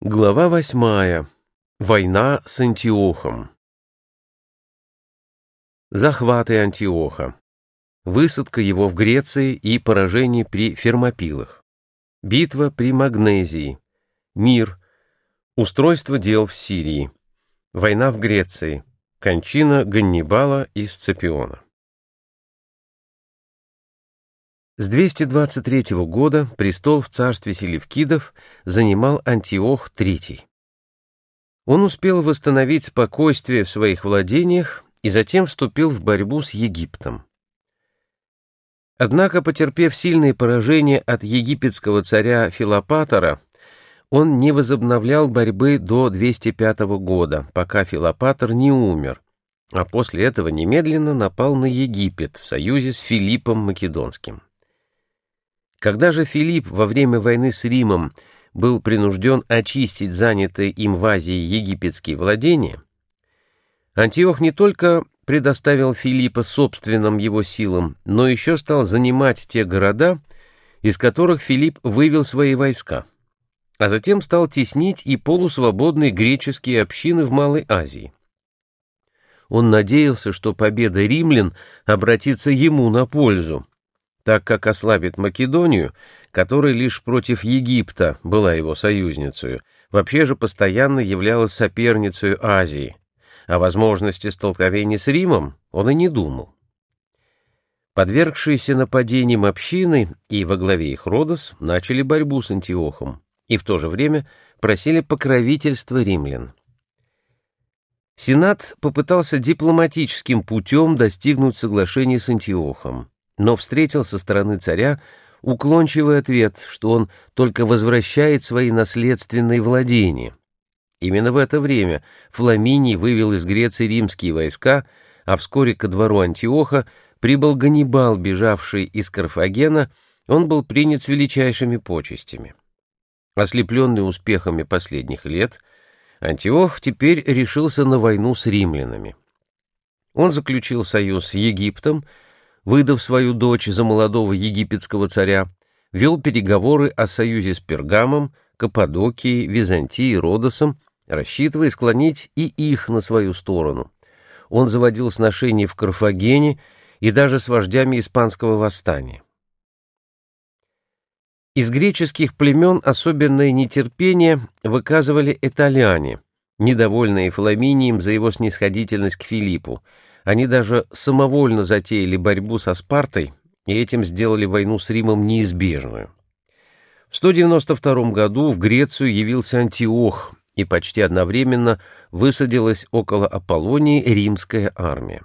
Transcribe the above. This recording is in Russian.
Глава восьмая. Война с Антиохом. Захваты Антиоха. Высадка его в Греции и поражение при Фермопилах. Битва при Магнезии. Мир. Устройство дел в Сирии. Война в Греции. Кончина Ганнибала и Сципиона. С 223 года престол в царстве Селевкидов занимал Антиох III. Он успел восстановить спокойствие в своих владениях и затем вступил в борьбу с Египтом. Однако, потерпев сильные поражения от египетского царя Филопатора, он не возобновлял борьбы до 205 года, пока Филопатор не умер, а после этого немедленно напал на Египет в союзе с Филиппом Македонским. Когда же Филипп во время войны с Римом был принужден очистить занятые им в Азии египетские владения, Антиох не только предоставил Филиппа собственным его силам, но еще стал занимать те города, из которых Филипп вывел свои войска, а затем стал теснить и полусвободные греческие общины в Малой Азии. Он надеялся, что победа римлян обратится ему на пользу, так как ослабит Македонию, которая лишь против Египта была его союзницей, вообще же постоянно являлась соперницей Азии. О возможности столкновения с Римом он и не думал. Подвергшиеся нападениям общины и во главе их Родос начали борьбу с Антиохом и в то же время просили покровительства римлян. Сенат попытался дипломатическим путем достигнуть соглашения с Антиохом но встретил со стороны царя уклончивый ответ, что он только возвращает свои наследственные владения. Именно в это время Фламиний вывел из Греции римские войска, а вскоре ко двору Антиоха прибыл Ганнибал, бежавший из Карфагена, он был принят с величайшими почестями. Ослепленный успехами последних лет, Антиох теперь решился на войну с римлянами. Он заключил союз с Египтом, выдав свою дочь за молодого египетского царя, вел переговоры о союзе с Пергамом, Каппадокией, Византией, Родосом, рассчитывая склонить и их на свою сторону. Он заводил сношения в Карфагене и даже с вождями испанского восстания. Из греческих племен особенное нетерпение выказывали итальяне, недовольные Фламинием за его снисходительность к Филиппу, они даже самовольно затеяли борьбу со Спартой и этим сделали войну с Римом неизбежную. В 192 году в Грецию явился Антиох, и почти одновременно высадилась около Аполлонии римская армия.